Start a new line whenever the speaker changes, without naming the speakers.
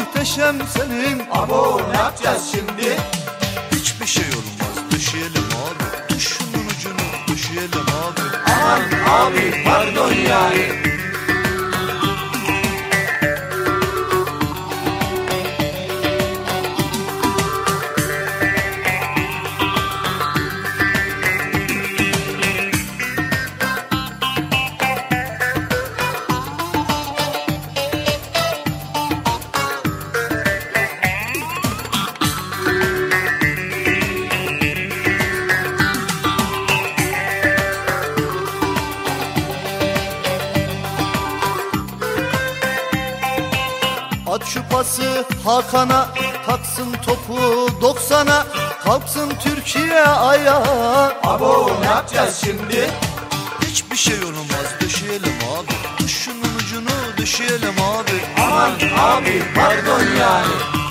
ailem senin.
Abo ne yapacağız şimdi?
Hiçbir şey olmaz. Düşeyelim abi. Düş şunun ucunu. Düşeyelim abi.
Aman abi pardon yani
At şu pası Hakan'a Taksın topu 90'a Kalksın Türkiye ayağa.
Abo ne yapacağız şimdi?
Hiçbir şey olmaz düşeyelim abi. Düş şunun ucunu düşeyelim abi.
Aman abi pardon yani